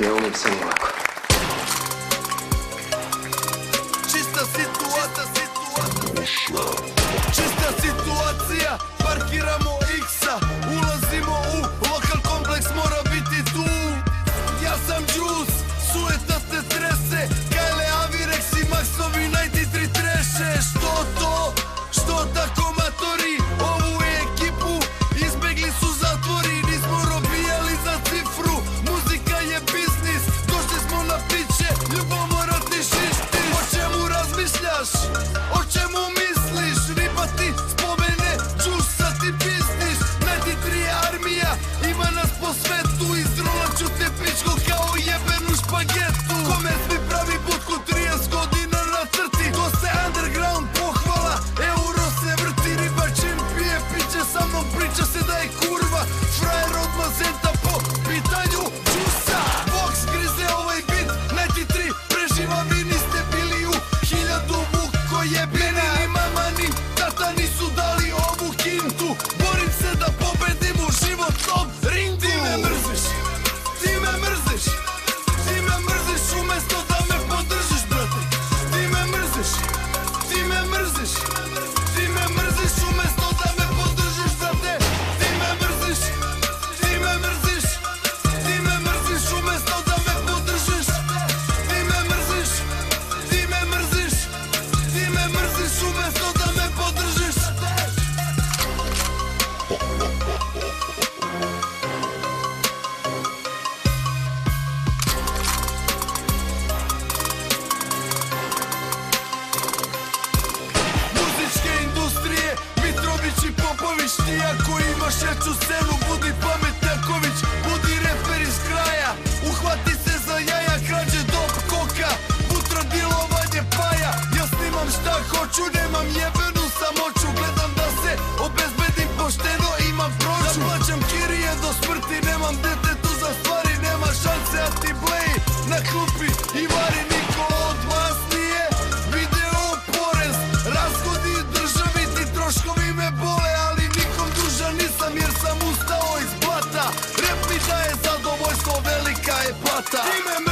Ne umim se ni ovako. Čista situacija, situacija. Čista situacija, parkiramo X-a, ulazimo u lokal kompleks, mora biti tu. Ja sam džus, sueta se trese, Kajle Avirex i Maxovi ću scenu Budi pametnjaković, budi reper iz kraja. Uhvati se za jaja, krađe dop koka. Putra dilovanje paja. Ja snimam šta hoću, nemam jebenu samoću. Gledam da se obezbedim pošteno, imam proću. Zaplaćam kirije do smrti, nemam detetu za stvari Nema šanse, a ti bleji na klupi i vari. Demon.